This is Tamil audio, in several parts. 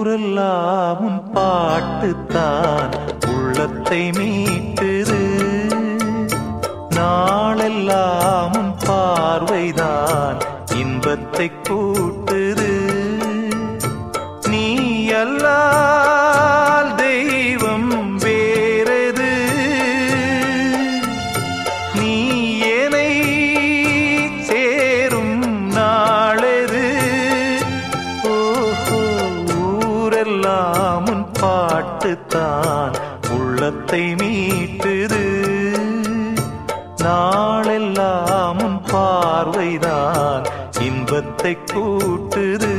ஊரெல்லாம் உன் பாட்டுத்தான். உள்ளத்தை மீட்டுது. நாளெல்லாம் உன் பார்வைதான். இன்பத்தை கூட பாட்டுத்தான் உள்ளத்தை மீட்டுது. நாளெல்லாம் பார்வைதான் இன்பத்தை கூட்டுது.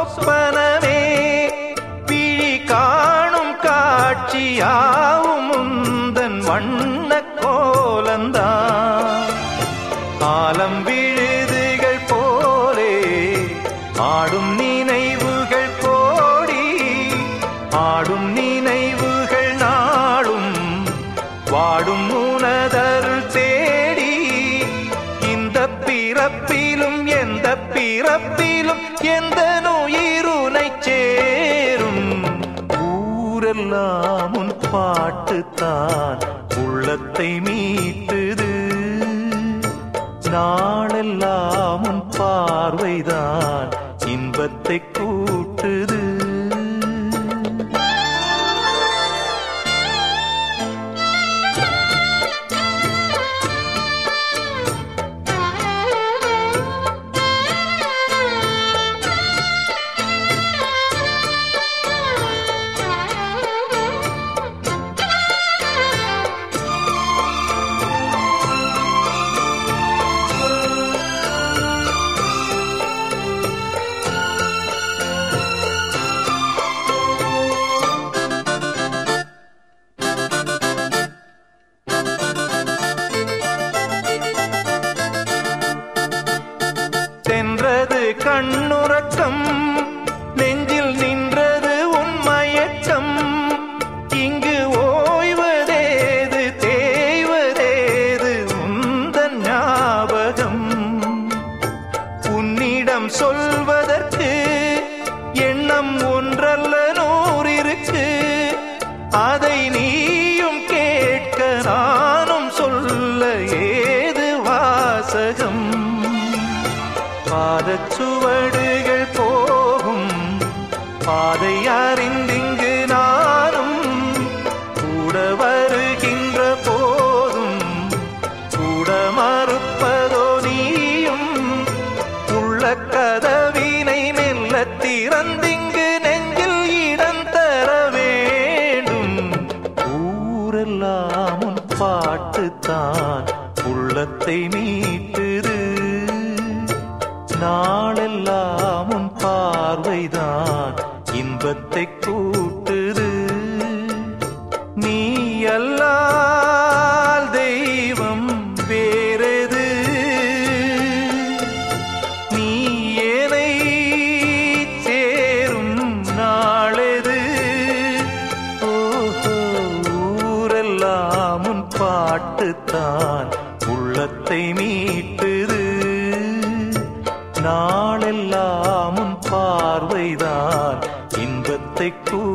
சொப்பனமே. விழி காணும் காட்சியாவும் முந்தன் வண்ண கோலந்தான். ஆலம் விழி பிறப்பிலும் எந்த நோயிருனை சேரும்? ஊரெல்லாம் உன் பாட்டுத்தான் உள்ளத்தை மீட்டுது. நாளெல்லாம் உன் பார்வைதான் இன்பத்தை நின்றது கண்ணுறக்கம். நெஞ்சில் நின்றது உன் இங்கு ஓய்வதேது தேய்வதேது உந்தன் ஞாபகம். உன்னிடம் சொல்வதற்கு எண்ணம் ஒன்றல்ல நூறிருக்கு. அதை நீயும் கேட்க நானும் சொல்ல ஏது வாசகம்? பாதச்சுவடுகள் போகும். பாதை அறிந்திங்கு நானும் கூட வருகின்ற போதும். கூட மறுப்பதோ நீயும் உள்ள கதவினை மெல்ல திறந்திங்கு நெஞ்சில் இடம் தர வேண்டும். ஊரெல்லாம் பாட்டுத்தான். உள்ளத்தை மீட்டுது நாளெல்லாம் உன் பார்வைதான் இன்பத்தை கூட்டுது. நீ அல்லால் தெய்வம் வேறது? நீ ஏனை சேரும் நாளது? ஓஹோ ஊரெல்லாம் உன் பாட்டுத்தான் உள்ளத்தை மீட்டுது. நாளெல்லாம் பார்வைதான். இன்பத்தை கூ